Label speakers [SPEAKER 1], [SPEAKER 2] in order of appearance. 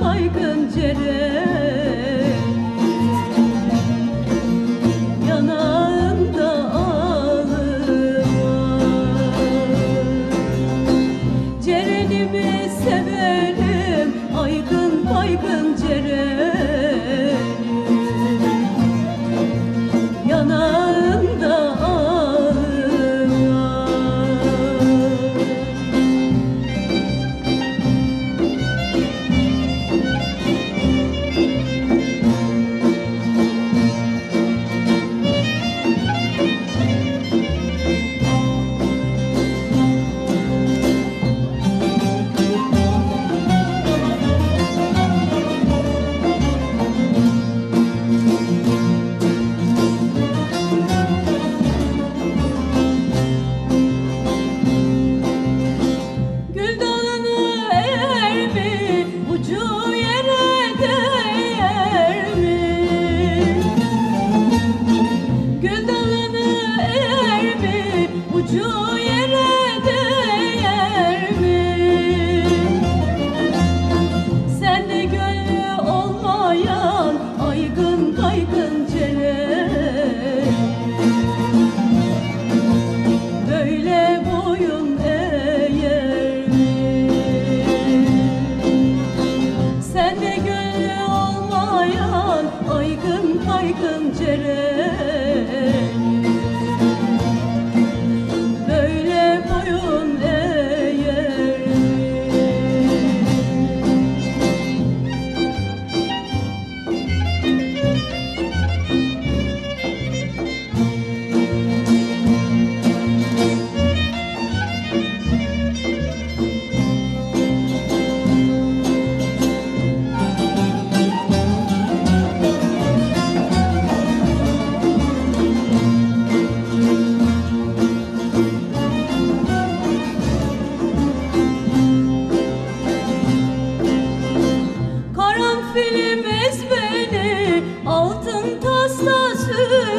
[SPEAKER 1] baygın cerem Gül dalını eğer mi? Ucuna